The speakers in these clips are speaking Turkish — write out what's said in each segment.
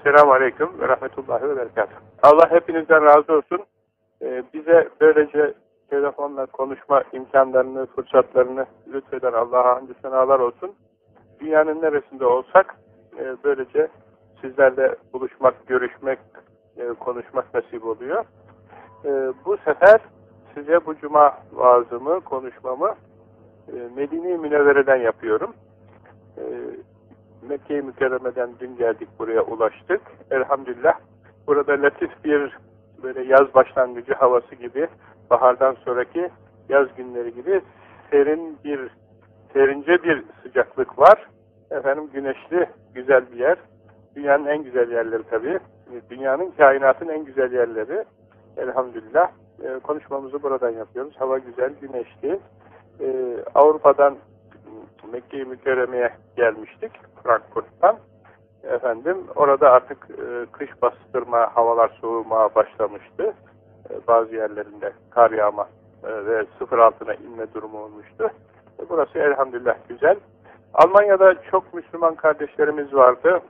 Esselamu Aleyküm ve Rahmetullahi ve Berekatuhu. Allah hepinizden razı olsun. Ee, bize böylece telefonla konuşma imkanlarını, fırsatlarını lütfeden Allah'a hamdü senalar olsun. Dünyanın neresinde olsak e, böylece sizlerle buluşmak, görüşmek, e, konuşmak nasip oluyor. E, bu sefer size bu cuma vaazımı, konuşmamı e, Medine-i Münevvere'den yapıyorum. E, Mekke-i Mükerreme'den dün geldik buraya ulaştık. Elhamdülillah burada latif bir böyle yaz başlangıcı havası gibi bahardan sonraki yaz günleri gibi serin bir serince bir sıcaklık var. Efendim güneşli güzel bir yer. Dünyanın en güzel yerleri tabii. Dünyanın kainatın en güzel yerleri. Elhamdülillah. E, konuşmamızı buradan yapıyoruz. Hava güzel, güneşli. E, Avrupa'dan Mekke-i Mükerreme'ye gelmiştik. Frankfurt'tan. Efendim orada artık e, kış bastırma, havalar soğumaya başlamıştı. E, bazı yerlerinde kar yağma e, ve sıfır altına inme durumu olmuştu. E, burası elhamdülillah güzel. Almanya'da çok Müslüman kardeşlerimiz vardı.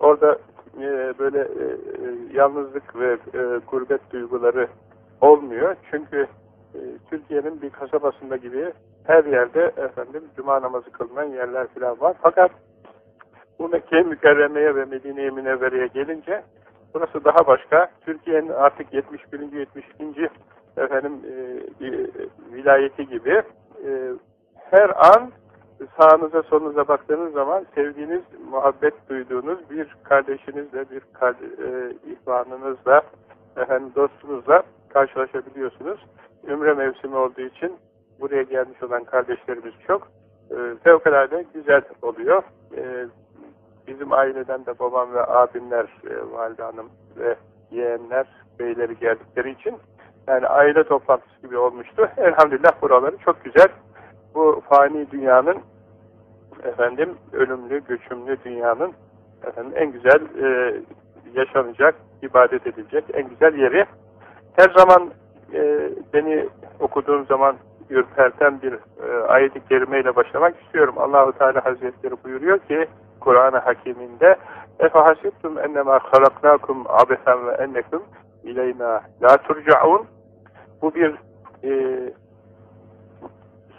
Orada e, böyle e, e yalnızlık ve e, gurbet duyguları olmuyor. Çünkü e, Türkiye'nin bir kasabasında gibi her yerde efendim cuma namazı kılınan yerler falan var. Fakat bu Mekke mükerremeye ve Medine-i Münevvere'ye gelince burası daha başka. Türkiye'nin artık 71. 72. efendim e, e, vilayeti gibi e, her an sağınıza solunuza baktığınız zaman sevdiğiniz, muhabbet duyduğunuz bir kardeşinizle, bir karde e, ihvanınızla, efendim dostunuzla karşılaşabiliyorsunuz. Ümre mevsimi olduğu için buraya gelmiş olan kardeşlerimiz çok. E, fevkalade güzel oluyor. E, bizim aileden de babam ve abimler, e, valide hanım ve yeğenler, beyleri geldikleri için yani aile toplantısı gibi olmuştu. Elhamdülillah buraları çok güzel. Bu fani dünyanın efendim ölümlü, göçümlü dünyanın efendim en güzel e, yaşanacak, ibadet edilecek en güzel yeri. Her zaman e, beni okuduğum zaman ürperten bir e, ayet-i kerimeyle başlamak istiyorum. Allahu Teala Hazretleri buyuruyor ki Kur'an-ı Hakiminde efahasibtum ennemâ halaknâkum abesen ve ennekum ileyna la turcaun bu bir e,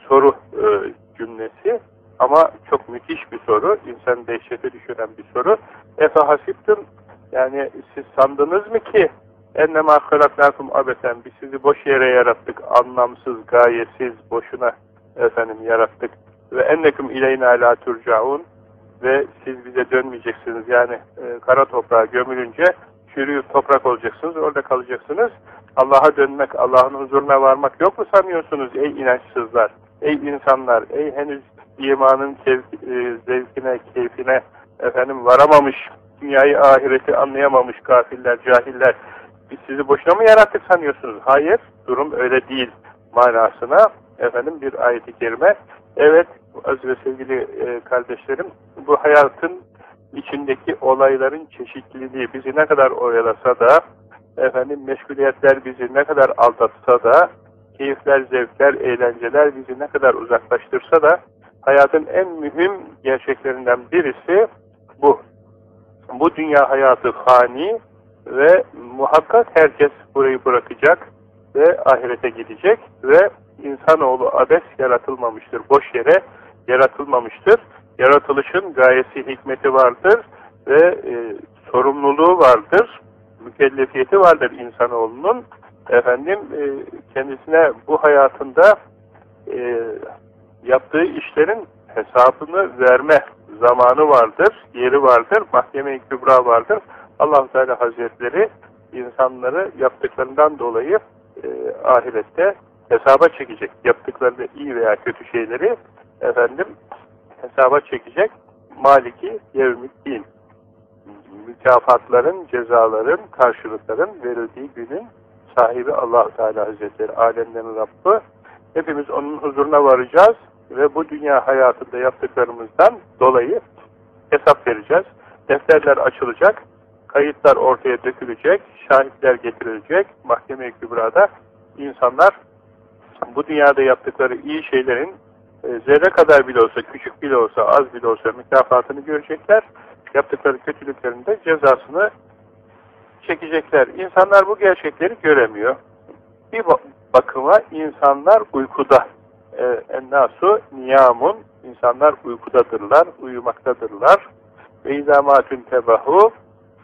soru e, cümlesi ama çok müthiş bir soru. İnsan dehşete düşüren bir soru. Efahasibtum yani siz sandınız mı ki ennemâ halaknâkum abesen biz sizi boş yere yarattık. Anlamsız, gayesiz, boşuna efendim yarattık. Ve ennekum ileyna la turcaun ve siz bize dönmeyeceksiniz. Yani e, kara toprağa gömülünce çürüyüp toprak olacaksınız. Orada kalacaksınız. Allah'a dönmek, Allah'ın huzuruna varmak yok mu sanıyorsunuz ey inançsızlar, ey insanlar, ey henüz imanın keyf, e, zevkine, keyfine efendim varamamış, dünyayı ahireti anlayamamış kafirler, cahiller. Biz sizi boşuna mı yarattık sanıyorsunuz? Hayır, durum öyle değil manasına efendim bir ayet-i kerime. Evet, aziz ve sevgili e, kardeşlerim, bu hayatın içindeki olayların çeşitliliği bizi ne kadar oyalasa da, efendim meşguliyetler bizi ne kadar aldatsa da, keyifler, zevkler, eğlenceler bizi ne kadar uzaklaştırsa da, hayatın en mühim gerçeklerinden birisi bu. Bu dünya hayatı fani ve muhakkak herkes burayı bırakacak ve ahirete gidecek ve insanoğlu abes yaratılmamıştır. Boş yere yaratılmamıştır. Yaratılışın gayesi, hikmeti vardır ve e, sorumluluğu vardır. Mükellefiyeti vardır insanoğlunun. Efendim e, kendisine bu hayatında e, yaptığı işlerin hesabını verme zamanı vardır, yeri vardır, mahkeme-i kübra vardır. Allah Teala Hazretleri insanları yaptıklarından dolayı e, ahirette hesaba çekecek. Yaptıkları iyi veya kötü şeyleri efendim hesaba çekecek. Maliki yevmiddin. Mükafatların, cezaların, karşılıkların verildiği günün sahibi allah Teala Hazretleri, alemlerin Rabbi. Hepimiz onun huzuruna varacağız ve bu dünya hayatında yaptıklarımızdan dolayı hesap vereceğiz. Defterler açılacak, kayıtlar ortaya dökülecek, şahitler getirilecek, mahkeme-i kübrada insanlar bu dünyada yaptıkları iyi şeylerin e, zerre kadar bile olsa, küçük bile olsa, az bile olsa mükafatını görecekler. yaptıkları kötülüklerinde cezasını çekecekler. İnsanlar bu gerçekleri göremiyor. Bir bakıma insanlar uykuda. Ee, ennasu niyamun insanlar uykudadırlar, uyumaktadırlar. Ve izamatün tebahu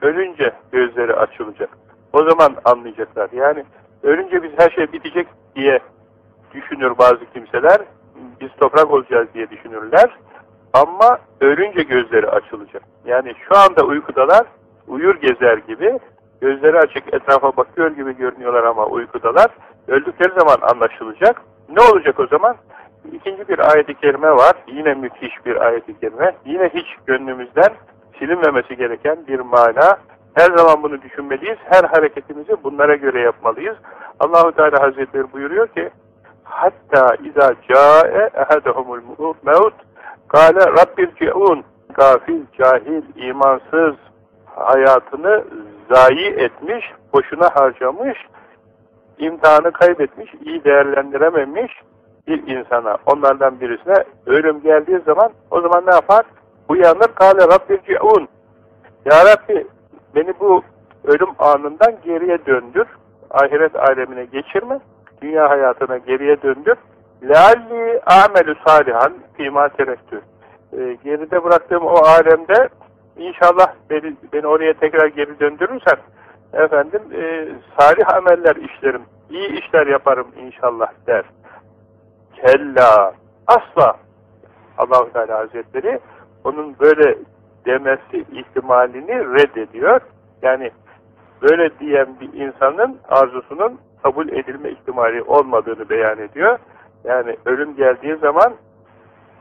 ölünce gözleri açılacak. O zaman anlayacaklar. Yani ölünce biz her şey bitecek diye düşünür bazı kimseler. Biz toprak olacağız diye düşünürler. Ama ölünce gözleri açılacak. Yani şu anda uykudalar, uyur gezer gibi, gözleri açık etrafa bakıyor gibi görünüyorlar ama uykudalar. Öldükleri zaman anlaşılacak. Ne olacak o zaman? İkinci bir ayet-i kerime var. Yine müthiş bir ayet-i kerime. Yine hiç gönlümüzden silinmemesi gereken bir mana. Her zaman bunu düşünmeliyiz. Her hareketimizi bunlara göre yapmalıyız. Allahu Teala Hazretleri buyuruyor ki hatta iza ca'e ehadehumul mevt kâle rabbirci'un gafil, cahil, imansız hayatını zayi etmiş, boşuna harcamış, imtihanı kaybetmiş, iyi değerlendirememiş bir insana, onlardan birisine ölüm geldiği zaman o zaman ne yapar? uyanır kâle rabbirci'un Ya Rabbi beni bu ölüm anından geriye döndür. Ahiret alemine geçirme. Dünya hayatına geriye döndür. Lealli amelü salihan fîmâ terektü ee, geride bıraktığım o alemde inşallah beni, beni oraya tekrar geri döndürürsen efendim e, salih ameller işlerim iyi işler yaparım inşallah der. Kella. Asla. Allahu Teala Hazretleri onun böyle demesi ihtimalini reddediyor. Yani böyle diyen bir insanın arzusunun kabul edilme ihtimali olmadığını beyan ediyor. Yani ölüm geldiği zaman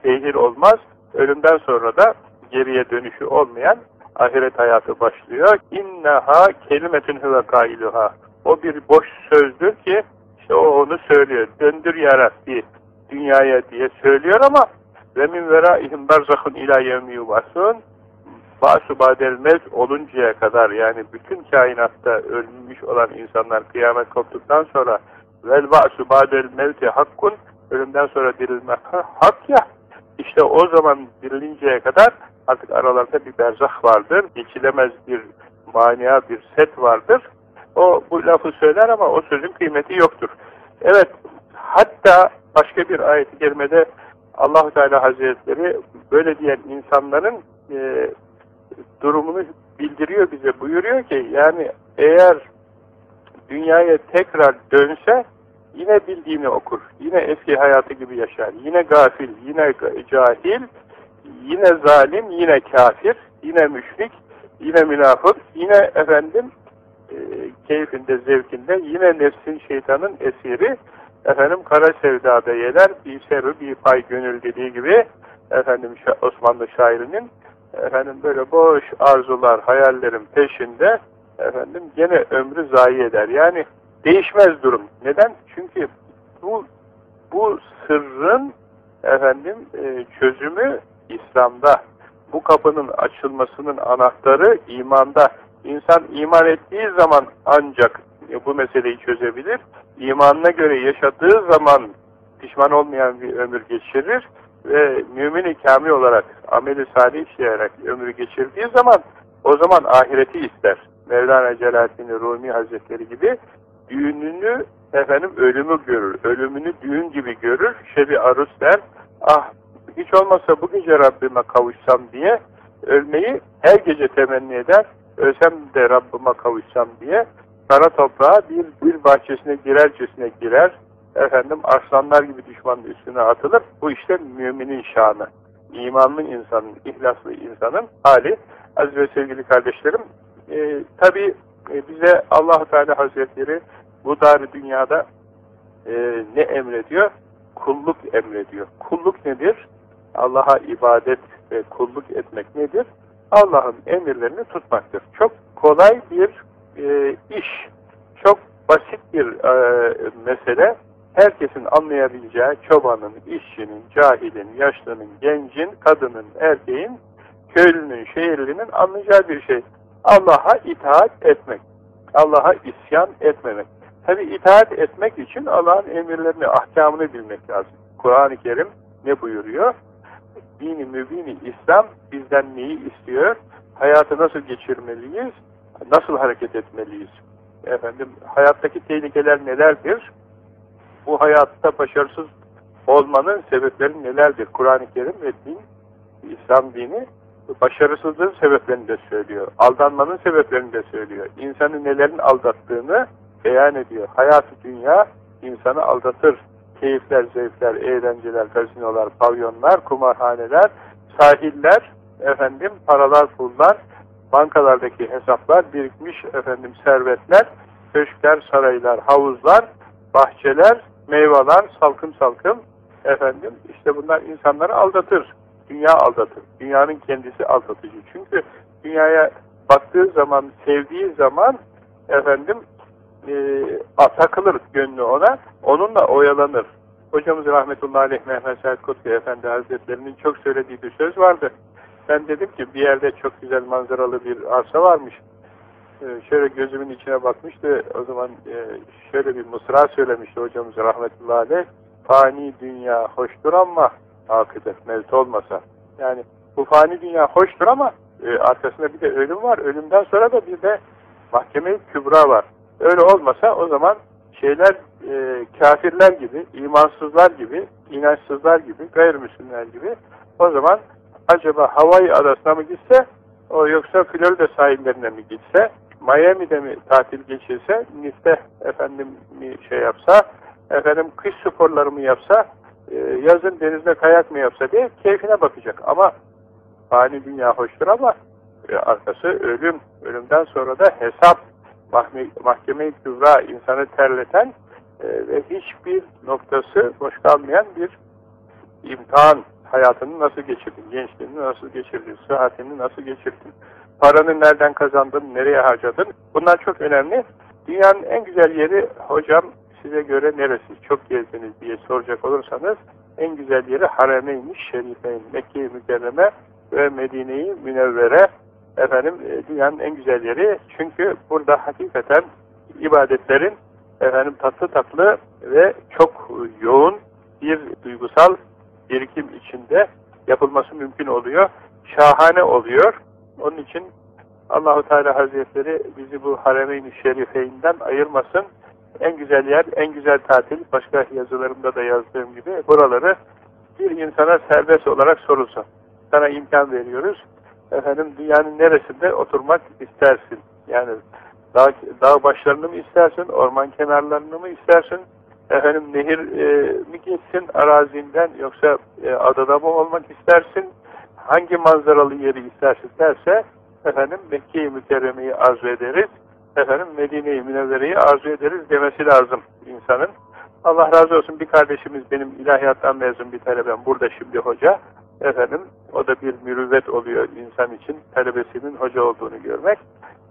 tehir olmaz. Ölümden sonra da geriye dönüşü olmayan ahiret hayatı başlıyor. İnneha kelimetün huve kailuha. O bir boş sözdür ki işte o onu söylüyor. Döndür ya Rabbi dünyaya diye söylüyor ama ve min veraihim barzahun ila yevmi yubasun Basu badel oluncaya kadar yani bütün kainatta ölmüş olan insanlar kıyamet koptuktan sonra vel ba'su badel mevti hakkun ölümden sonra dirilmek hak ya işte o zaman dirilinceye kadar artık aralarında bir berzah vardır. Geçilemez bir mania, bir set vardır. O bu lafı söyler ama o sözün kıymeti yoktur. Evet, hatta başka bir ayet-i kerimede allah Teala Hazretleri böyle diyen insanların e, durumunu bildiriyor bize. Buyuruyor ki yani eğer dünyaya tekrar dönse yine bildiğini okur. Yine eski hayatı gibi yaşar. Yine gafil, yine cahil, yine zalim, yine kafir, yine müşrik, yine münafık, yine efendim e, keyfinde, zevkinde, yine nefsin şeytanın esiri, efendim kara sevdada yeler, bir seru, bir pay gönül dediği gibi, efendim Osmanlı şairinin, efendim böyle boş arzular, hayallerin peşinde, efendim gene ömrü zayi eder. Yani değişmez durum. Neden? Çünkü bu bu sırrın efendim e, çözümü İslam'da. Bu kapının açılmasının anahtarı imanda. İnsan iman ettiği zaman ancak bu meseleyi çözebilir. İmanına göre yaşadığı zaman pişman olmayan bir ömür geçirir ve mümin-i olarak ameli salih işleyerek ömrü geçirdiği zaman o zaman ahireti ister. Mevlana Celaleddin Rumi Hazretleri gibi düğününü efendim ölümü görür. Ölümünü düğün gibi görür. Şebi aruz der. Ah hiç olmazsa bu gece Rabbime kavuşsam diye ölmeyi her gece temenni eder. Ölsem de Rabbime kavuşsam diye kara toprağa bir gül bahçesine girercesine girer. Efendim arslanlar gibi düşmanın üstüne atılır. Bu işte müminin şanı. İmanlı insanın, ihlaslı insanın hali. Aziz ve sevgili kardeşlerim, e, tabi e, bize allah Teala Hazretleri bu dar dünyada e, ne emrediyor? Kulluk emrediyor. Kulluk nedir? Allah'a ibadet ve kulluk etmek nedir? Allah'ın emirlerini tutmaktır. Çok kolay bir e, iş, çok basit bir e, mesele. Herkesin anlayabileceği çobanın, işçinin, cahilin, yaşlının, gencin, kadının, erkeğin, köylünün, şehirlinin anlayacağı bir şey. Allah'a itaat etmek. Allah'a isyan etmemek. Tabi itaat etmek için Allah'ın emirlerini, ahkamını bilmek lazım. Kur'an-ı Kerim ne buyuruyor? Dini mübini İslam bizden neyi istiyor? hayatı nasıl geçirmeliyiz, nasıl hareket etmeliyiz? Efendim, hayattaki tehlikeler nelerdir? Bu hayatta başarısız olmanın sebepleri nelerdir? Kur'an-ı Kerim ve din, İslam dini başarısızlığın sebeplerini de söylüyor. Aldanmanın sebeplerini de söylüyor. İnsanı nelerin aldattığını beyan ediyor. Hayat-ı dünya insanı aldatır. Keyifler, zevkler, eğlenceler, gazinolar, pavyonlar, kumarhaneler, sahiller, efendim paralar, pullar, bankalardaki hesaplar, birikmiş efendim servetler, köşkler, saraylar, havuzlar, bahçeler, meyveler, salkım salkım efendim işte bunlar insanları aldatır. Dünya aldatır. Dünyanın kendisi aldatıcı. Çünkü dünyaya baktığı zaman, sevdiği zaman efendim e, takılır gönlü ona, onunla oyalanır. Hocamız rahmetullahi aleyh Mehmet Said Kutlu Efendi Hazretlerinin çok söylediği bir söz vardı. Ben dedim ki bir yerde çok güzel manzaralı bir arsa varmış. Ee, şöyle gözümün içine bakmıştı. O zaman e, şöyle bir mısra söylemişti hocamız rahmetullahi aleyh. Fani dünya hoştur ama akıbet mevt olmasa. Yani bu fani dünya hoştur ama e, arkasında bir de ölüm var. Ölümden sonra da bir de mahkeme kübra var. Öyle olmasa o zaman şeyler e, kafirler gibi, imansızlar gibi, inançsızlar gibi, gayrimüslimler gibi o zaman acaba Hawaii adasına mı gitse o yoksa Florida sahillerine mi gitse Miami'de mi tatil geçirse Nice'de efendim şey yapsa efendim kış sporları mı yapsa e, yazın denizde kayak mı yapsa diye keyfine bakacak. Ama fani dünya hoştur ama e, arkası ölüm. Ölümden sonra da hesap. Mahkeme-i kübra insanı terleten e, ve hiçbir noktası boş kalmayan bir imtihan hayatını nasıl geçirdin, gençliğini nasıl geçirdin, sıhhatini nasıl geçirdin, paranı nereden kazandın, nereye harcadın? Bunlar çok önemli. Dünyanın en güzel yeri hocam size göre neresi, çok gezdiniz diye soracak olursanız en güzel yeri Haremeyn-i Şerifeyn, Mekke-i Mükerreme ve Medine-i Münevvere. Efendim e, dünyanın en güzel yeri. Çünkü burada hakikaten ibadetlerin efendim tatlı tatlı ve çok yoğun bir duygusal birikim içinde yapılması mümkün oluyor. Şahane oluyor. Onun için Allahu Teala Hazretleri bizi bu Haremeyn-i Şerifeyinden ayırmasın. En güzel yer, en güzel tatil, başka yazılarımda da yazdığım gibi buraları bir insana serbest olarak sorulsa. Sana imkan veriyoruz efendim dünyanın neresinde oturmak istersin? Yani dağ, dağ başlarını mı istersin, orman kenarlarını mı istersin, efendim nehir e, mi geçsin arazinden yoksa e, adada mı olmak istersin, hangi manzaralı yeri istersin derse efendim Mekke-i Mükerreme'yi arzu ederiz, efendim Medine-i Münevvere'yi arzu ederiz demesi lazım insanın. Allah razı olsun bir kardeşimiz benim ilahiyattan mezun bir talebem burada şimdi hoca. Efendim o da bir mürüvvet oluyor insan için talebesinin hoca olduğunu görmek.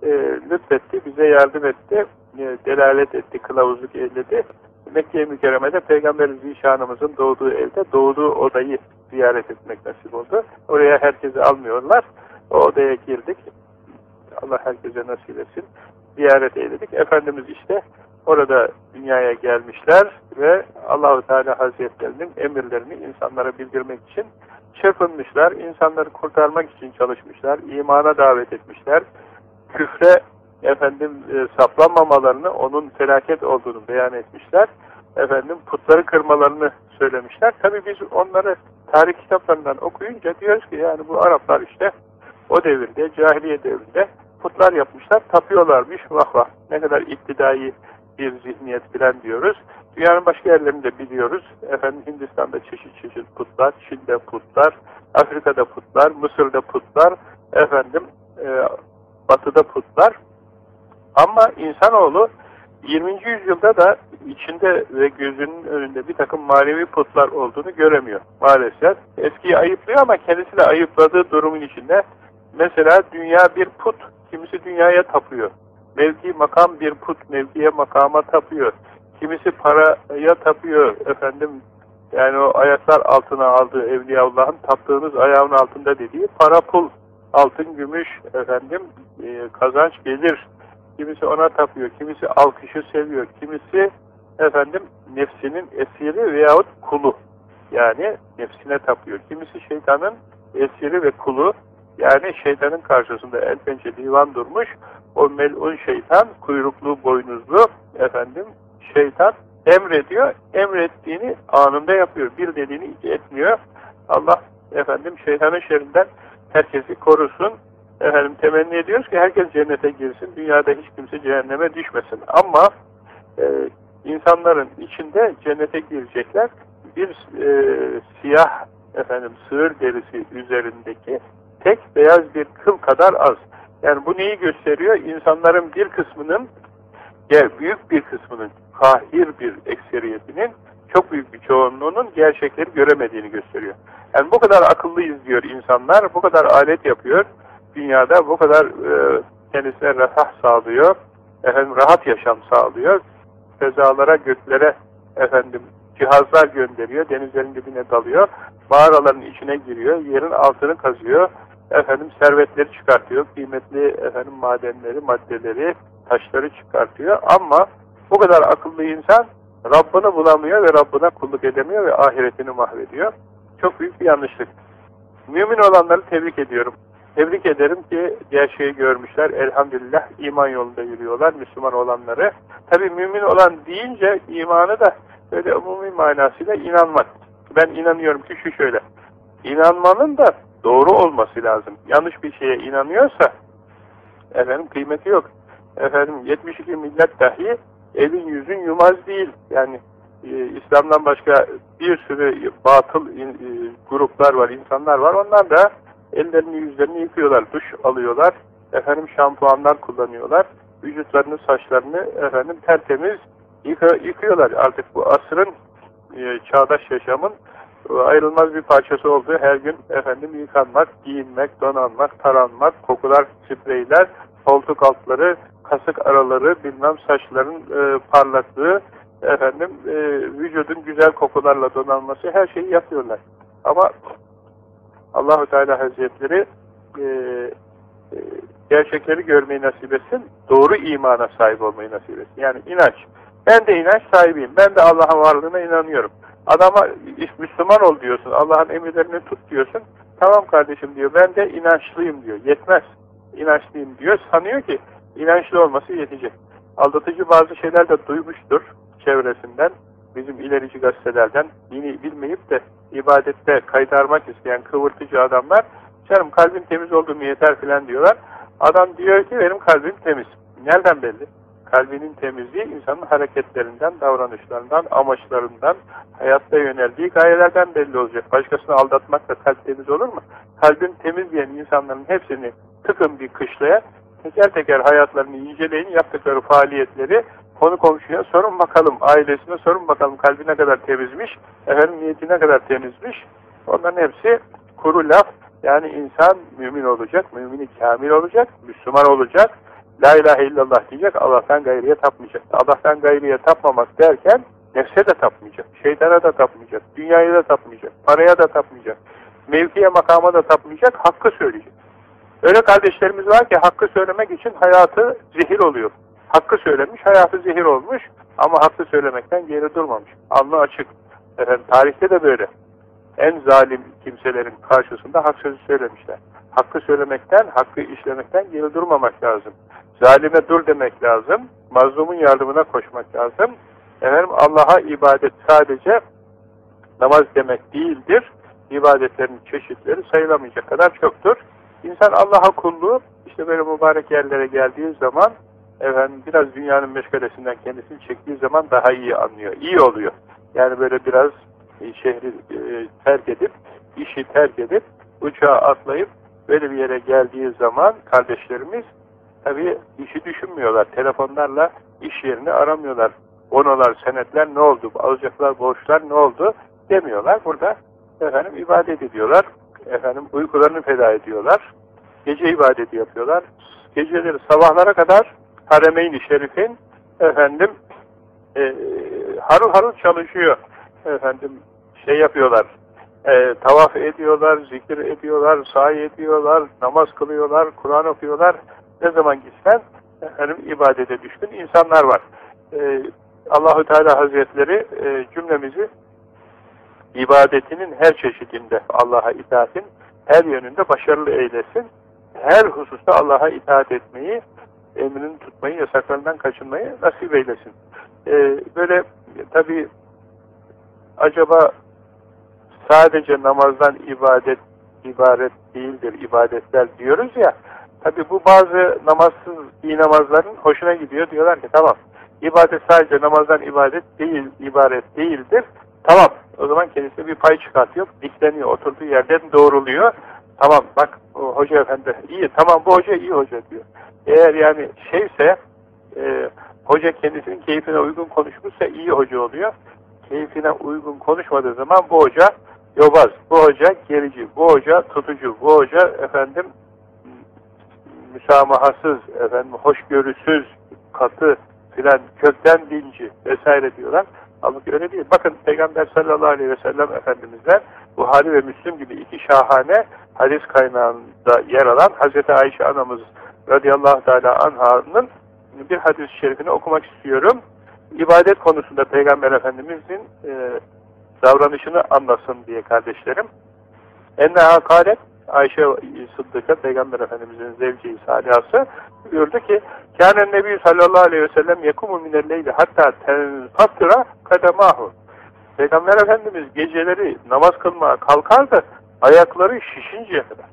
E, lütfetti, bize yardım etti, e, delalet etti, kılavuzluk elledi. Mekke-i Mükerreme'de Peygamber Zişanımızın doğduğu evde doğduğu odayı ziyaret etmek nasip oldu. Oraya herkesi almıyorlar. O odaya girdik. Allah herkese nasip etsin. Ziyaret eyledik. Efendimiz işte orada dünyaya gelmişler ve Allahu Teala Hazretlerinin emirlerini insanlara bildirmek için çırpınmışlar, insanları kurtarmak için çalışmışlar, imana davet etmişler, küfre efendim e, saplanmamalarını, onun felaket olduğunu beyan etmişler, efendim putları kırmalarını söylemişler. Tabi biz onları tarih kitaplarından okuyunca diyoruz ki yani bu Araplar işte o devirde, cahiliye devrinde putlar yapmışlar, tapıyorlarmış, vah vah ne kadar iktidai bir zihniyet bilen diyoruz. Dünyanın başka yerlerinde biliyoruz. Efendim Hindistan'da çeşit çeşit putlar, Çin'de putlar, Afrika'da putlar, Mısır'da putlar, efendim e, Batı'da putlar. Ama insanoğlu 20. yüzyılda da içinde ve gözünün önünde bir takım manevi putlar olduğunu göremiyor maalesef. Eskiyi ayıplıyor ama kendisi de ayıpladığı durumun içinde mesela dünya bir put, kimisi dünyaya tapıyor. Mevki makam bir put, mevkiye makama tapıyor. Kimisi paraya tapıyor efendim. Yani o ayaklar altına aldığı Evliyaullah'ın taptığınız ayağın altında dediği para pul, altın, gümüş efendim e, kazanç gelir. Kimisi ona tapıyor, kimisi alkışı seviyor, kimisi efendim nefsinin esiri veyahut kulu. Yani nefsine tapıyor. Kimisi şeytanın esiri ve kulu Yani şeytanın karşısında el pençe divan durmuş. O melun şeytan, kuyruklu, boynuzlu efendim şeytan emrediyor. Emrettiğini anında yapıyor. Bir dediğini iki etmiyor. Allah efendim şeytanın şerrinden herkesi korusun. Efendim temenni ediyoruz ki herkes cennete girsin. Dünyada hiç kimse cehenneme düşmesin. Ama e, insanların içinde cennete girecekler. Bir e, siyah efendim sığır derisi üzerindeki tek beyaz bir kıl kadar az. Yani bu neyi gösteriyor? İnsanların bir kısmının, yani büyük bir kısmının, kahir bir ekseriyetinin, çok büyük bir çoğunluğunun gerçekleri göremediğini gösteriyor. Yani bu kadar akıllıyız diyor insanlar, bu kadar alet yapıyor, dünyada bu kadar e, kendisine refah sağlıyor, efendim rahat yaşam sağlıyor, fezalara, göklere efendim cihazlar gönderiyor, denizlerin dibine dalıyor, mağaraların içine giriyor, yerin altını kazıyor, efendim servetleri çıkartıyor, kıymetli efendim madenleri, maddeleri, taşları çıkartıyor ama bu kadar akıllı insan Rabbini bulamıyor ve Rabbine kulluk edemiyor ve ahiretini mahvediyor. Çok büyük bir yanlışlık. Mümin olanları tebrik ediyorum. Tebrik ederim ki gerçeği görmüşler. Elhamdülillah iman yolunda yürüyorlar Müslüman olanları. Tabi mümin olan deyince imanı da böyle umumi manasıyla inanmak. Ben inanıyorum ki şu şöyle. İnanmanın da doğru olması lazım. Yanlış bir şeye inanıyorsa efendim kıymeti yok. Efendim 72 millet dahi elin yüzün yumaz değil. Yani e, İslam'dan başka bir sürü batıl e, gruplar var, insanlar var. Onlar da ellerini yüzlerini yıkıyorlar, duş alıyorlar, efendim şampuanlar kullanıyorlar, vücutlarını, saçlarını efendim tertemiz yıka, yıkıyorlar. Artık bu asrın e, çağdaş yaşamın ayrılmaz bir parçası oldu. Her gün efendim yıkanmak, giyinmek, donanmak, taranmak, kokular, spreyler, koltuk altları, kasık araları, bilmem saçların e, parlaklığı, efendim e, vücudun güzel kokularla donanması her şeyi yapıyorlar. Ama Allahu Teala Hazretleri e, e, gerçekleri görmeyi nasip etsin, doğru imana sahip olmayı nasip etsin. Yani inanç. Ben de inanç sahibiyim. Ben de Allah'ın varlığına inanıyorum. Adama Müslüman ol diyorsun, Allah'ın emirlerini tut diyorsun. Tamam kardeşim diyor, ben de inançlıyım diyor. Yetmez. İnançlıyım diyor. Sanıyor ki inançlı olması yetecek. Aldatıcı bazı şeyler de duymuştur çevresinden, bizim ilerici gazetelerden, dini bilmeyip de ibadette kaytarmak isteyen kıvırtıcı adamlar, canım kalbin temiz oldu mu yeter filan diyorlar. Adam diyor ki benim kalbim temiz. Nereden belli? Kalbinin temizliği insanın hareketlerinden, davranışlarından, amaçlarından, hayatta yöneldiği gayelerden belli olacak. Başkasını aldatmakla kalp temiz olur mu? Kalbin temiz diyen insanların hepsini tıkın bir kışlaya, teker teker hayatlarını inceleyin, yaptıkları faaliyetleri konu komşuya sorun bakalım, ailesine sorun bakalım kalbi ne kadar temizmiş, efendim niyeti ne kadar temizmiş. Onların hepsi kuru laf. Yani insan mümin olacak, mümini kamil olacak, Müslüman olacak, La ilahe illallah diyecek, Allah'tan gayriye tapmayacak. Allah'tan gayriye tapmamak derken nefse de tapmayacak, şeytana da tapmayacak, dünyaya da tapmayacak, paraya da tapmayacak, mevkiye makama da tapmayacak, hakkı söyleyecek. Öyle kardeşlerimiz var ki hakkı söylemek için hayatı zehir oluyor. Hakkı söylemiş, hayatı zehir olmuş ama hakkı söylemekten geri durmamış. Alnı açık. Efendim, tarihte de böyle. En zalim kimselerin karşısında hak sözü söylemişler. Hakkı söylemekten, hakkı işlemekten geri durmamak lazım. Zalime dur demek lazım. Mazlumun yardımına koşmak lazım. Efendim Allah'a ibadet sadece namaz demek değildir. İbadetlerin çeşitleri sayılamayacak kadar çoktur. İnsan Allah'a kulluğu işte böyle mübarek yerlere geldiği zaman efendim biraz dünyanın meşgalesinden kendisini çektiği zaman daha iyi anlıyor. İyi oluyor. Yani böyle biraz e, şehri e, terk edip, işi terk edip, uçağa atlayıp böyle bir yere geldiği zaman kardeşlerimiz tabii işi düşünmüyorlar. Telefonlarla iş yerini aramıyorlar. Onolar, senetler ne oldu? Alacaklar, borçlar ne oldu? Demiyorlar. Burada efendim ibadet ediyorlar. Efendim uykularını feda ediyorlar. Gece ibadeti yapıyorlar. Geceleri sabahlara kadar Haremeyn-i Şerif'in efendim e, harıl harıl çalışıyor. Efendim şey yapıyorlar. E, tavaf ediyorlar, zikir ediyorlar, sahi ediyorlar, namaz kılıyorlar, Kur'an okuyorlar. Ne zaman gitsen efendim ibadete düşkün insanlar var. E, Allahü Teala Hazretleri e, cümlemizi ibadetinin her çeşidinde Allah'a itaatin her yönünde başarılı eylesin. her hususta Allah'a itaat etmeyi, emrini tutmayı, yasaklarından kaçınmayı nasip eylesin. Ee, böyle tabi acaba sadece namazdan ibadet ibaret değildir, ibadetler diyoruz ya, tabi bu bazı namazsız iyi namazların hoşuna gidiyor. Diyorlar ki tamam, ibadet sadece namazdan ibadet değil, ibaret değildir. Tamam, o zaman kendisine bir pay çıkartıyor, dikleniyor, oturduğu yerden doğruluyor. Tamam, bak hoca efendi iyi, tamam bu hoca iyi hoca diyor. Eğer yani şeyse, e, hoca kendisinin keyfine uygun konuşmuşsa iyi hoca oluyor. Keyfine uygun konuşmadığı zaman bu hoca yobaz, bu hoca gerici, bu hoca tutucu, bu hoca efendim müsamahasız, efendim hoşgörüsüz, katı filan kökten dinci vesaire diyorlar. Halbuki öyle değil. Bakın Peygamber sallallahu aleyhi ve sellem Efendimiz'den Buhari ve Müslim gibi iki şahane hadis kaynağında yer alan Hazreti Ayşe anamız radıyallahu teala anha'nın bir hadis-i şerifini okumak istiyorum. İbadet konusunda Peygamber Efendimiz'in e, davranışını anlasın diye kardeşlerim. Enneha kalet Ayşe Sıddık'a Peygamber Efendimiz'in zevci salihası buyurdu ki Kânen Nebi sallallahu aleyhi ve sellem yekumu minelleyli hatta tenfatıra kademahu Peygamber Efendimiz geceleri namaz kılmaya kalkardı ayakları şişinceye kadar.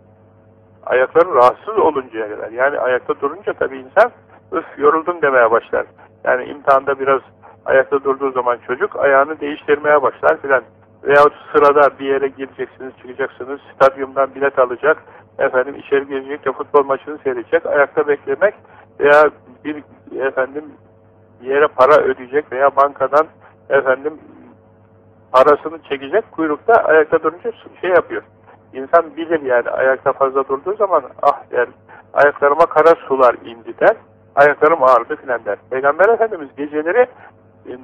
Ayakları rahatsız oluncaya kadar. Yani ayakta durunca tabi insan üf yoruldum demeye başlar. Yani imtihanda biraz ayakta durduğu zaman çocuk ayağını değiştirmeye başlar filan. Veyahut sırada bir yere gireceksiniz, çıkacaksınız, stadyumdan bilet alacak, efendim içeri girecek de futbol maçını seyredecek, ayakta beklemek veya bir efendim yere para ödeyecek veya bankadan efendim parasını çekecek kuyrukta ayakta durunca şey yapıyor. İnsan bilir yani ayakta fazla durduğu zaman ah der ayaklarıma kara sular indi der. Ayaklarım ağrıdı filan der. Peygamber Efendimiz geceleri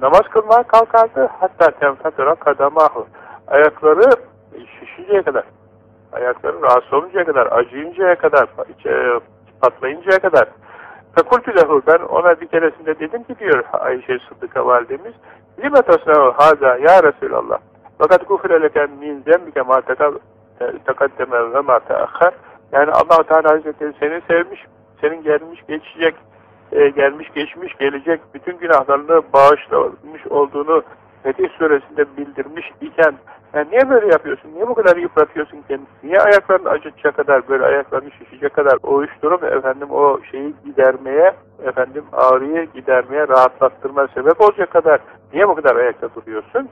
namaz kılmaya kalkardı. Hatta tenfatıra kadamahu. Ayakları şişinceye kadar, ayakları rahatsız oluncaya kadar, acıyıncaya kadar, e, patlayıncaya kadar. Fekultü lehu ben ona bir keresinde dedim ki diyor Ayşe Sıddık'a validemiz Lime tasnahu haza ya Resulallah fakat gufre leken min zembike ma tekaddeme ve ma teakhar yani allah Teala Hazretleri seni sevmiş, senin gelmiş geçecek e, gelmiş geçmiş gelecek bütün günahlarını bağışlamış olduğunu Fetih suresinde bildirmiş iken yani niye böyle yapıyorsun? Niye bu kadar yıpratıyorsun kendini? Niye ayaklarını acıtacak kadar böyle ayaklarını şişecek kadar o durum efendim o şeyi gidermeye efendim ağrıyı gidermeye rahatlattırma sebep olacak kadar niye bu kadar ayakta duruyorsun?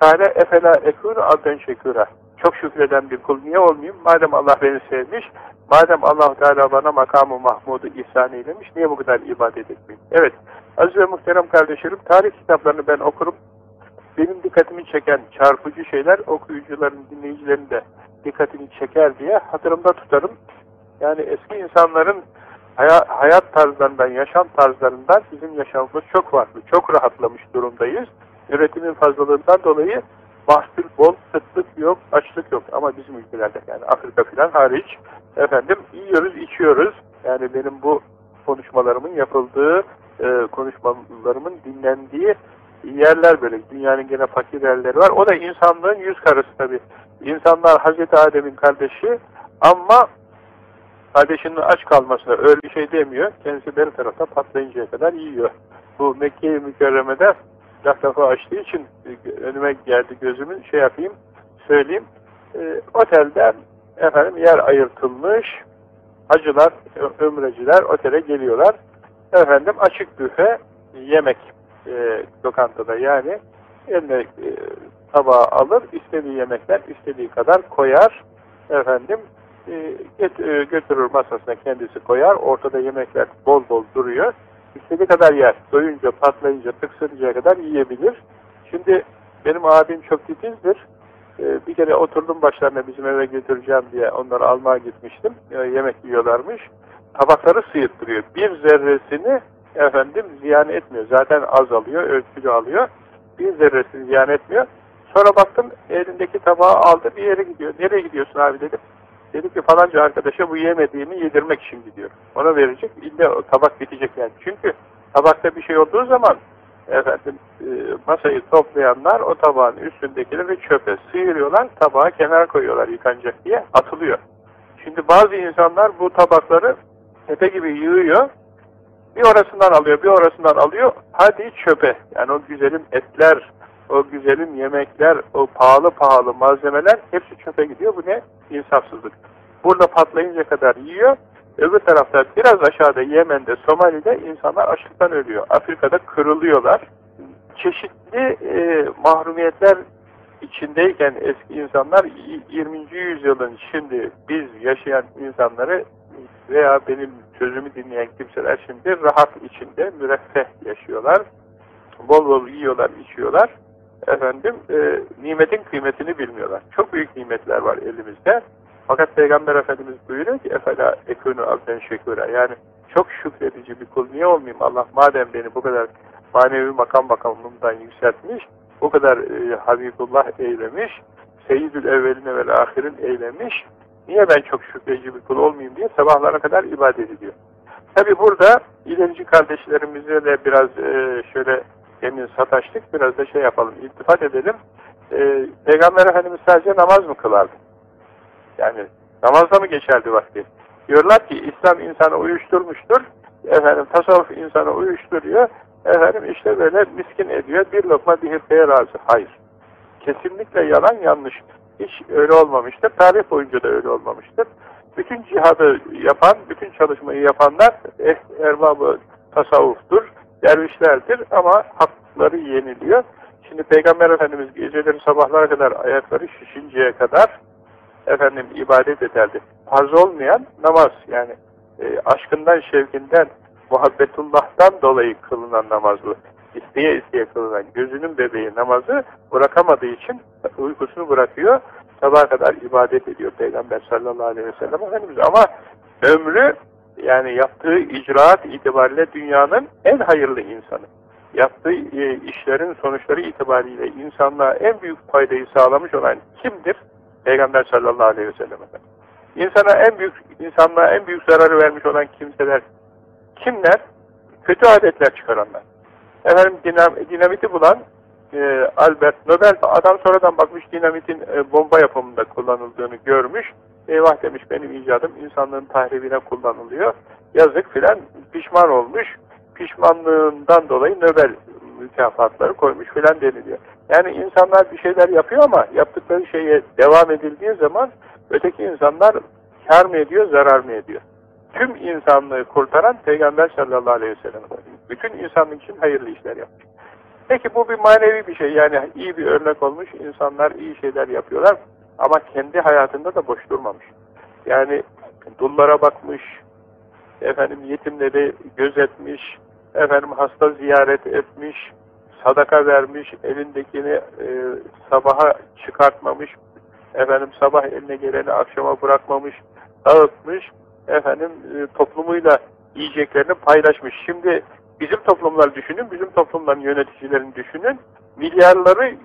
Kale efela ekûnü abden şekûra. Çok şükreden bir kul niye olmayayım? Madem Allah beni sevmiş, madem allah Teala bana makamı Mahmud'u ihsan eylemiş, niye bu kadar ibadet etmeyeyim? Evet, aziz ve muhterem kardeşlerim, tarih kitaplarını ben okurum. Benim dikkatimi çeken çarpıcı şeyler okuyucuların, dinleyicilerin de dikkatini çeker diye hatırımda tutarım. Yani eski insanların hayat tarzlarından, yaşam tarzlarından bizim yaşamımız çok farklı. Çok rahatlamış durumdayız. Üretimin fazlalığından dolayı mahsul bol, sıtlık yok, açlık yok. Ama bizim ülkelerde yani Afrika filan hariç efendim yiyoruz, içiyoruz. Yani benim bu konuşmalarımın yapıldığı, e, konuşmalarımın dinlendiği yerler böyle. Dünyanın gene fakir yerleri var. O da insanlığın yüz karısı tabi. İnsanlar Hazreti Adem'in kardeşi ama kardeşinin aç kalmasına öyle bir şey demiyor. Kendisi bir tarafta patlayıncaya kadar yiyor. Bu Mekke-i Mükerreme'de laf lafı açtığı için önüme geldi gözümün şey yapayım, söyleyeyim. E, otelde efendim yer ayırtılmış, hacılar, ömreciler otele geliyorlar. Efendim açık büfe yemek e, lokantada yani eline e, tabağı alır, istediği yemekler istediği kadar koyar. Efendim e, e, götürür masasına kendisi koyar. Ortada yemekler bol bol duruyor istediği kadar yer. Doyunca, patlayınca, tıksırıncaya kadar yiyebilir. Şimdi benim abim çok titizdir. Ee, bir kere oturdum başlarına bizim eve götüreceğim diye onları almaya gitmiştim. Ee, yemek yiyorlarmış. Tabakları sıyırttırıyor. Bir zerresini efendim ziyan etmiyor. Zaten az alıyor, ölçülü alıyor. Bir zerresini ziyan etmiyor. Sonra baktım elindeki tabağı aldı bir yere gidiyor. Nereye gidiyorsun abi dedim. Dedi ki falanca arkadaşa bu yemediğimi yedirmek için gidiyor. Ona verecek. İlle o tabak bitecek yani. Çünkü tabakta bir şey olduğu zaman efendim e, masayı toplayanlar o tabağın üstündekileri çöpe sıyırıyorlar. Tabağı kenara koyuyorlar yıkanacak diye atılıyor. Şimdi bazı insanlar bu tabakları tepe gibi yığıyor, bir orasından alıyor, bir orasından alıyor, hadi çöpe. Yani o güzelim etler, o güzelim yemekler, o pahalı pahalı malzemeler hepsi çöpe gidiyor. Bu ne? İnsafsızlık. Burada patlayınca kadar yiyor, öbür tarafta biraz aşağıda Yemen'de, Somali'de insanlar açlıktan ölüyor. Afrika'da kırılıyorlar. Çeşitli e, mahrumiyetler içindeyken eski insanlar 20. yüzyılın şimdi biz yaşayan insanları veya benim sözümü dinleyen kimseler şimdi rahat içinde müreffeh yaşıyorlar. Bol bol yiyorlar, içiyorlar. Efendim, e, nimetin kıymetini bilmiyorlar. Çok büyük nimetler var elimizde. Fakat Peygamber Efendimiz buyuruyor ki efela ekûnü abden şekûra. Yani çok şükredici bir kul niye olmayayım? Allah madem beni bu kadar manevi makam makamımdan yükseltmiş, bu kadar e, Habibullah eylemiş, Seyyidül evveline ve ahirin eylemiş, niye ben çok şükredici bir kul olmayayım diye sabahlara kadar ibadet ediyor. Tabi burada ilerici kardeşlerimizle de biraz e, şöyle demin sataştık, biraz da şey yapalım, iltifat edelim. E, Peygamber Efendimiz sadece namaz mı kılardı? Yani namazda mı geçerdi vakti? Diyorlar ki İslam insanı uyuşturmuştur, efendim tasavvuf insanı uyuşturuyor, efendim işte böyle miskin ediyor, bir lokma bir hırkaya razı. Hayır. Kesinlikle yalan yanlış. Hiç öyle olmamıştır. Tarih boyunca da öyle olmamıştır. Bütün cihadı yapan, bütün çalışmayı yapanlar eh, erbabı tasavvuftur, dervişlerdir ama hakları yeniliyor. Şimdi Peygamber Efendimiz geceleri sabahlara kadar ayakları şişinceye kadar efendim ibadet ederdi. Farz olmayan namaz yani e, aşkından, şevkinden, muhabbetullah'tan dolayı kılınan namaz bu. İsteye isteye kılınan gözünün bebeği namazı bırakamadığı için uykusunu bırakıyor. Sabaha kadar ibadet ediyor Peygamber sallallahu aleyhi ve sellem Efendimiz. Ama ömrü yani yaptığı icraat itibariyle dünyanın en hayırlı insanı. Yaptığı e, işlerin sonuçları itibariyle insanlığa en büyük faydayı sağlamış olan kimdir? Peygamber sallallahu aleyhi ve sellem Efendimiz. İnsana en büyük, insanlığa en büyük zararı vermiş olan kimseler kimler? Kötü adetler çıkaranlar. Efendim dinam, dinamiti bulan e, Albert Nobel adam sonradan bakmış dinamitin e, bomba yapımında kullanıldığını görmüş. Eyvah demiş benim icadım insanlığın tahribine kullanılıyor. Yazık filan pişman olmuş. Pişmanlığından dolayı Nobel mükafatları koymuş filan deniliyor. Yani insanlar bir şeyler yapıyor ama yaptıkları şeye devam edildiği zaman öteki insanlar kar mı ediyor, zarar mı ediyor? Tüm insanlığı kurtaran Peygamber sallallahu aleyhi ve sellem. Bütün insanlık için hayırlı işler yapmış. Peki bu bir manevi bir şey. Yani iyi bir örnek olmuş. insanlar iyi şeyler yapıyorlar. Ama kendi hayatında da boş durmamış. Yani dullara bakmış, efendim yetimleri gözetmiş, efendim hasta ziyaret etmiş, sadaka vermiş, elindekini e, sabaha çıkartmamış, efendim sabah eline geleni akşama bırakmamış, dağıtmış, efendim e, toplumuyla yiyeceklerini paylaşmış. Şimdi bizim toplumlar düşünün, bizim toplumların yöneticilerini düşünün, milyarları e,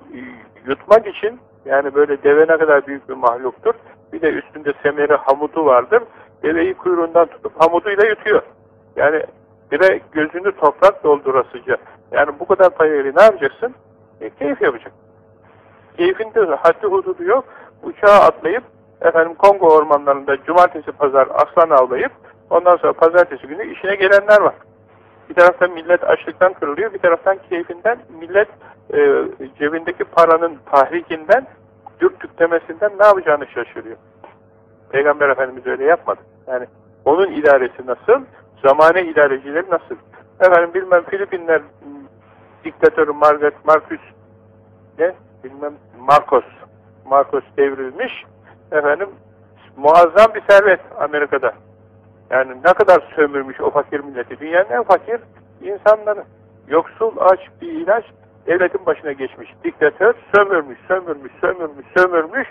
yutmak için, yani böyle deve ne kadar büyük bir mahluktur, bir de üstünde semeri hamudu vardır, deveyi kuyruğundan tutup hamuduyla yutuyor. Yani bir de gözünü toprak doldurasıca. Yani bu kadar payı ne yapacaksın? E, keyif yapacak. Keyfinde haddi hududu yok. Uçağa atlayıp efendim Kongo ormanlarında cumartesi pazar aslan avlayıp ondan sonra pazartesi günü işine gelenler var. Bir taraftan millet açlıktan kırılıyor, bir taraftan keyfinden millet e, cebindeki paranın tahrikinden, dürtüklemesinden ne yapacağını şaşırıyor. Peygamber Efendimiz öyle yapmadı. Yani onun idaresi nasıl? Zamane idarecileri nasıl? Efendim bilmem Filipinler diktatörü Margaret Marcus ne? Bilmem Marcos Marcos devrilmiş. Efendim muazzam bir servet Amerika'da. Yani ne kadar sömürmüş o fakir milleti. Dünyanın en fakir insanları. Yoksul, aç, bir ilaç devletin başına geçmiş. Diktatör sömürmüş, sömürmüş, sömürmüş, sömürmüş.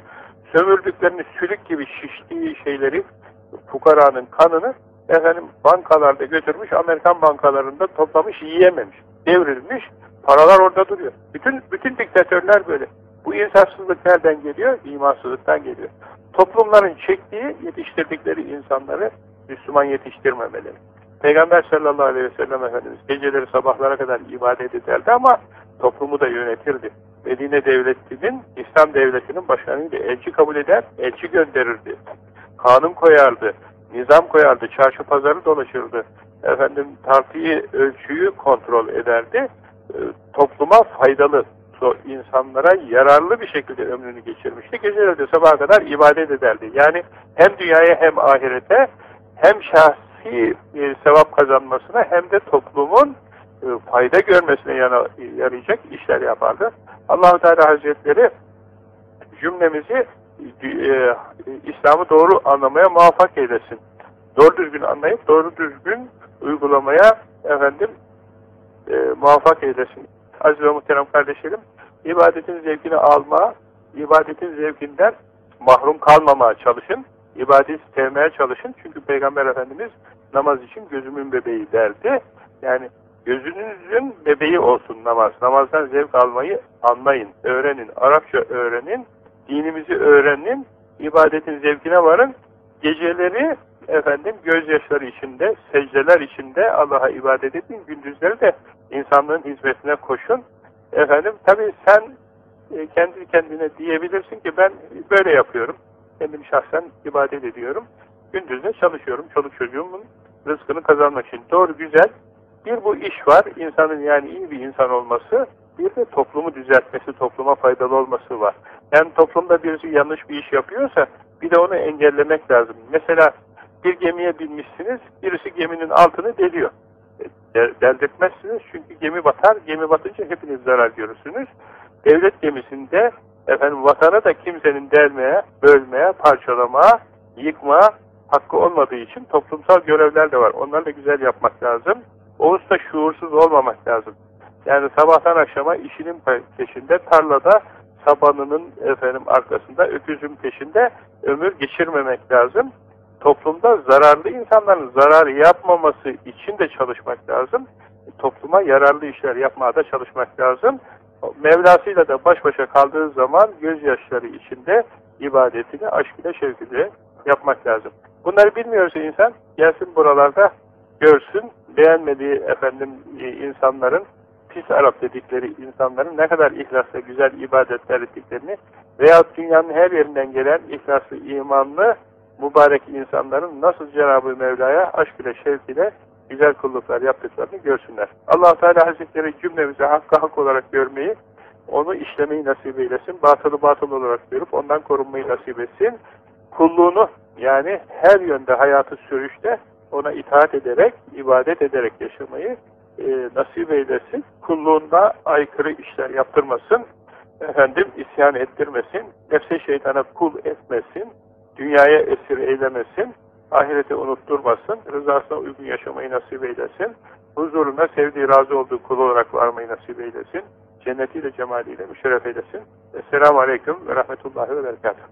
Sömürdüklerini sülük gibi şiştiği şeyleri fukaranın kanını efendim bankalarda götürmüş, Amerikan bankalarında toplamış, yiyememiş. Devrilmiş, paralar orada duruyor. Bütün bütün diktatörler böyle. Bu insafsızlık nereden geliyor? İmansızlıktan geliyor. Toplumların çektiği, yetiştirdikleri insanları Müslüman yetiştirmemeleri. Peygamber sallallahu aleyhi ve sellem Efendimiz geceleri sabahlara kadar ibadet ederdi ama toplumu da yönetirdi. Medine devletinin, İslam devletinin başkanıydı. Elçi kabul eder, elçi gönderirdi. kanun koyardı, nizam koyardı, çarşı pazarı dolaşırdı. Efendim tartıyı, ölçüyü kontrol ederdi. E, topluma faydalı, insanlara yararlı bir şekilde ömrünü geçirmişti. Gecelerde sabaha kadar ibadet ederdi. Yani hem dünyaya hem ahirete hem şahsi e, sevap kazanmasına hem de toplumun e, fayda görmesine yarayacak işler yapardı. allah Teala Hazretleri cümlemizi e, e, İslam'ı doğru anlamaya muvaffak eylesin. Doğru düzgün anlayıp doğru düzgün uygulamaya efendim e, muvaffak eylesin. Aziz ve muhterem kardeşlerim, ibadetin zevkini alma, ibadetin zevkinden mahrum kalmamaya çalışın. İbadet sevmeye çalışın. Çünkü Peygamber Efendimiz namaz için gözümün bebeği derdi. Yani gözünüzün bebeği olsun namaz. Namazdan zevk almayı anlayın, öğrenin. Arapça öğrenin, dinimizi öğrenin, ibadetin zevkine varın. Geceleri efendim gözyaşları içinde, secdeler içinde Allah'a ibadet edin. Gündüzleri de insanlığın hizmetine koşun. Efendim tabi sen e, kendi kendine diyebilirsin ki ben böyle yapıyorum. Kendim şahsen ibadet ediyorum. Gündüz de çalışıyorum. Çoluk çocuğumun rızkını kazanmak için. Doğru, güzel. Bir bu iş var. insanın yani iyi bir insan olması. Bir de toplumu düzeltmesi, topluma faydalı olması var. Yani toplumda birisi yanlış bir iş yapıyorsa bir de onu engellemek lazım. Mesela bir gemiye binmişsiniz, birisi geminin altını deliyor. E, deldirtmezsiniz çünkü gemi batar, gemi batınca hepiniz zarar görürsünüz. Devlet gemisinde efendim vatana da kimsenin delmeye, bölmeye, parçalamaya, yıkmaya hakkı olmadığı için toplumsal görevler de var. Onları da güzel yapmak lazım. O usta şuursuz olmamak lazım. Yani sabahtan akşama işinin peşinde, tarlada sabanının efendim arkasında, öküzün peşinde ömür geçirmemek lazım. Toplumda zararlı insanların zarar yapmaması için de çalışmak lazım. Topluma yararlı işler yapmaya da çalışmak lazım. Mevlasıyla da baş başa kaldığı zaman gözyaşları içinde ibadetini aşk ile yapmak lazım. Bunları bilmiyorsa insan gelsin buralarda görsün, beğenmediği efendim e, insanların pis Arap dedikleri insanların ne kadar ihlasla güzel ibadetler ettiklerini veya dünyanın her yerinden gelen ihlaslı, imanlı, mübarek insanların nasıl Cenab-ı Mevla'ya aşk ile, şevk ile güzel kulluklar yaptıklarını görsünler. allah Teala Hazretleri cümlemize hakka hak olarak görmeyi, onu işlemeyi nasip eylesin. Batılı batıl olarak görüp ondan korunmayı nasip etsin. Kulluğunu yani her yönde hayatı sürüşte ona itaat ederek, ibadet ederek yaşamayı e, nasip eylesin. Kulluğunda aykırı işler yaptırmasın. Efendim isyan ettirmesin. Nefse şeytana kul etmesin. Dünyaya esir eylemesin. Ahireti unutturmasın. Rızasına uygun yaşamayı nasip eylesin. Huzuruna sevdiği, razı olduğu kul olarak varmayı nasip eylesin. Cennetiyle, cemaliyle müşerref eylesin. Esselamu Aleyküm ve Rahmetullahi ve Berekatuhu.